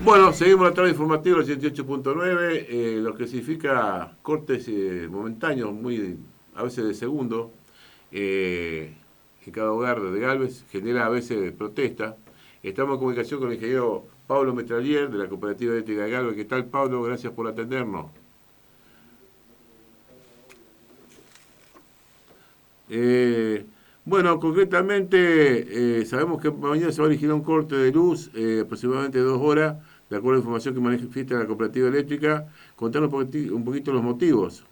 Bueno, seguimos la tarde informativa, el 88.9, eh, lo que significa cortes eh, momentáneos, muy a veces de segundo, eh, en cada hogar de Galvez, genera a veces protesta. Estamos en comunicación con el ingeniero Pablo Metralier de la Cooperativa Eléctrica de Galvez. ¿Qué tal, Pablo? Gracias por atendernos. Eh, bueno, concretamente eh, sabemos que mañana se va a originar un corte de luz, eh, aproximadamente dos horas, de acuerdo a la información que manifiesta la cooperativa eléctrica. Contanos un poquito los motivos.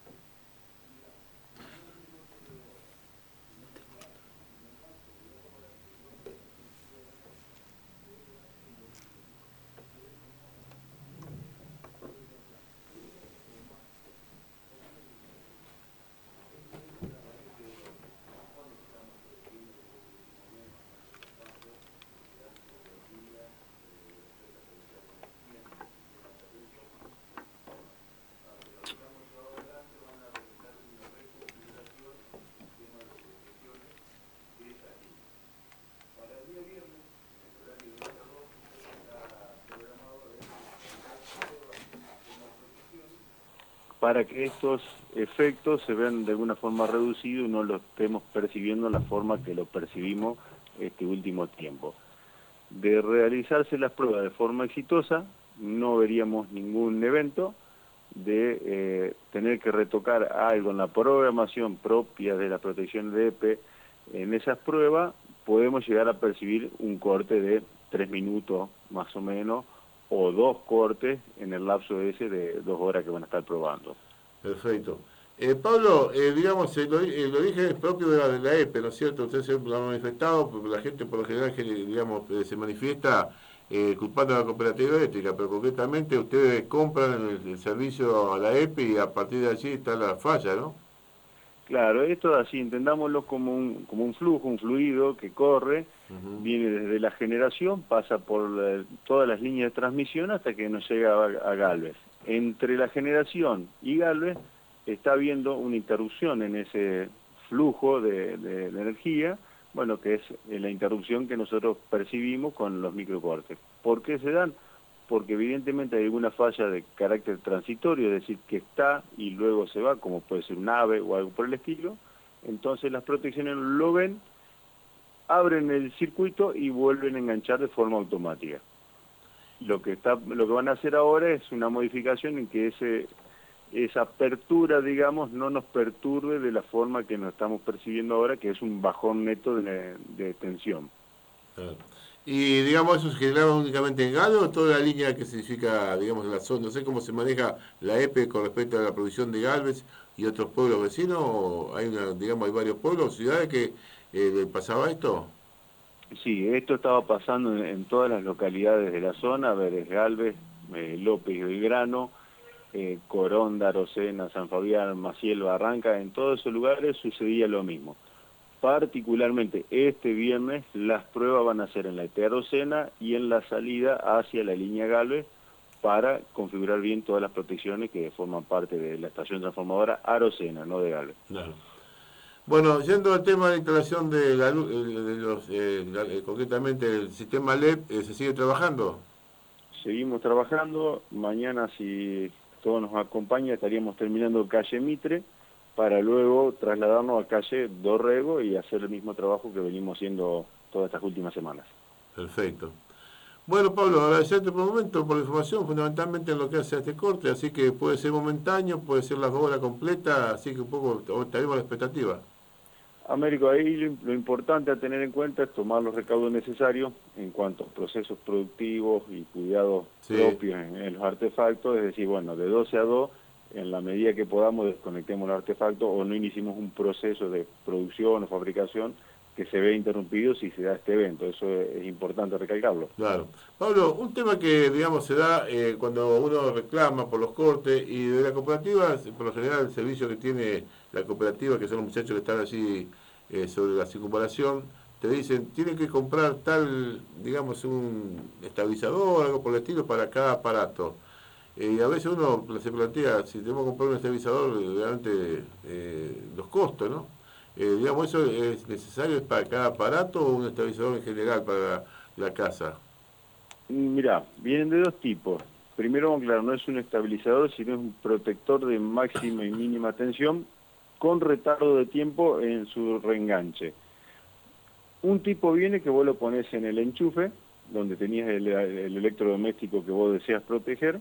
Para que estos efectos se vean de alguna forma reducidos y no los estemos percibiendo la forma que lo percibimos este último tiempo. De realizarse las pruebas de forma exitosa, no veríamos ningún evento de eh, tener que retocar algo en la programación propia de la protección de EPE en esas pruebas, podemos llegar a percibir un corte de tres minutos más o menos o dos cortes en el lapso ese de dos horas que van a estar probando. Perfecto. Eh, Pablo, eh, digamos, el, origen es propio de la, de la EPE, ¿no es cierto? Usted se lo ha manifestado, porque la gente por lo general digamos, eh, se manifiesta culpando a la cooperativa eléctrica, pero concretamente ustedes compran el, servicio a la EPE y a partir de allí está la falla, ¿no? Claro, esto así, entendámoslo como un, como un flujo, un fluido que corre, viene desde la generación, pasa por todas las líneas de transmisión hasta que nos llega a, Galvez. Entre la generación y Galvez está habiendo una interrupción en ese flujo de, de energía, bueno, que es la interrupción que nosotros percibimos con los microcortes. ¿Por qué se dan? Porque evidentemente hay alguna falla de carácter transitorio, es decir, que está y luego se va, como puede ser un ave o algo por el estilo, entonces las protecciones lo ven, abren el circuito y vuelven a enganchar de forma automática. Lo que, está, lo que van a hacer ahora es una modificación en que ese, esa apertura, digamos, no nos perturbe de la forma que nos estamos percibiendo ahora, que es un bajón neto de, de tensión. Y digamos, eso se generaba únicamente en Galo toda la línea que significa, digamos, la zona. No sé cómo se maneja la EPE con respecto a la producción de Galvez y otros pueblos vecinos. ¿O hay una, digamos, hay varios pueblos, ciudades que eh, pasaba esto. Sí, esto estaba pasando en, todas las localidades de la zona, Vélez Galvez, eh, López Belgrano, eh, Coronda, Rosena, San Fabián, Maciel, Barranca, en todos esos lugares sucedía lo mismo particularmente este viernes las pruebas van a ser en la Eterocena y en la salida hacia la línea Galvez para configurar bien todas las protecciones que forman parte de la estación transformadora Arocena, no de Galvez. Bueno, yendo al tema de la instalación de la de los, eh, eh, concretamente el sistema LED, eh, ¿se sigue trabajando? Seguimos trabajando, mañana si todo nos acompaña estaríamos terminando calle Mitre, para luego trasladarnos a calle Dorrego y hacer el mismo trabajo que venimos haciendo todas estas últimas semanas. Perfecto. Bueno, Pablo, agradecerte por el momento, por la información, fundamentalmente en lo que hace este corte, así que puede ser momentáneo, puede ser la horas completa, así que un poco tenemos la expectativa. Américo, ahí lo, importante a tener en cuenta es tomar los recaudos necesarios en cuanto a procesos productivos y cuidados propios en, en, los artefactos, es decir, bueno, de 12 a 2 en la medida que podamos desconectemos el artefacto o no iniciemos un proceso de producción o fabricación que se ve interrumpido si se da este evento. Eso es, importante recalcarlo. Claro. Pablo, un tema que, digamos, se da eh, cuando uno reclama por los cortes y de la cooperativa, por lo general el servicio que tiene la cooperativa, que son los muchachos que están allí eh, sobre la circunvalación, te dicen, tienen que comprar tal, digamos, un estabilizador, algo por el estilo, para cada aparato. Y a veces uno se plantea, si tenemos que comprar un estabilizador, realmente eh, los costos, ¿no? Eh, digamos, ¿eso es necesario para cada aparato o un estabilizador en general para la, casa? Mirá, vienen de dos tipos. Primero, claro, no es un estabilizador, sino es un protector de máxima y mínima tensión con retardo de tiempo en su reenganche. Un tipo viene que vos lo pones en el enchufe, donde tenías el, electrodoméstico que vos deseas proteger,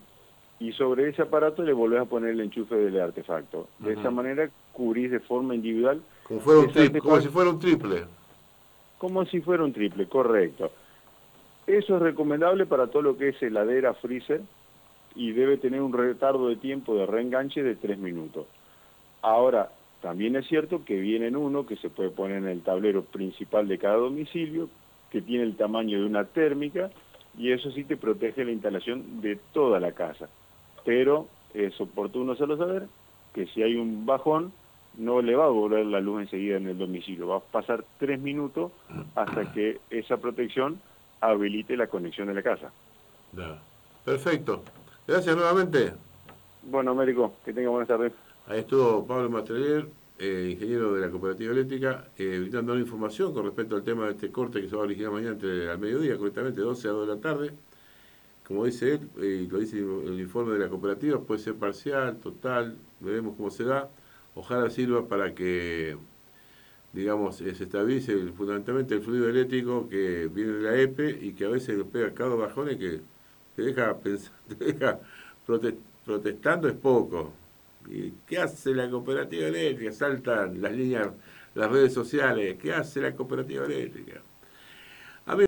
y sobre ese aparato le volvés a poner el enchufe del artefacto. De esa manera cubrís de forma individual. Como, como si fuera un triple. Como si fuera un triple, correcto. Eso es recomendable para todo lo que es heladera, freezer, y debe tener un retardo de tiempo de reenganche de 3 minutos. Ahora, también es cierto que viene en uno que se puede poner en el tablero principal de cada domicilio, que tiene el tamaño de una térmica, y eso sí te protege la instalación de toda la casa. Pero es oportuno hacerlo saber que si hay un bajón, no le va a volver la luz enseguida en el domicilio. Va a pasar tres minutos hasta que esa protección habilite la conexión de la casa. Perfecto. Gracias nuevamente. Bueno, Américo, que tenga buenas tardes. Ahí estuvo Pablo Mastrelier, eh, ingeniero de la Cooperativa Eléctrica, eh, dando información con respecto al tema de este corte que se va a originar mañana entre, al mediodía, correctamente 12 a 2 de la tarde. Como dice él, eh, lo dice el informe de la cooperativa, puede ser parcial, total, veremos cómo se da. Ojalá sirva para que, digamos, se estabilice fundamentalmente el fluido eléctrico que viene de la EPE y que a veces le pega cada bajones que te deja, te deja protestando es poco. ¿Y qué hace la cooperativa eléctrica? Saltan las líneas, las redes sociales. ¿Qué hace la cooperativa eléctrica?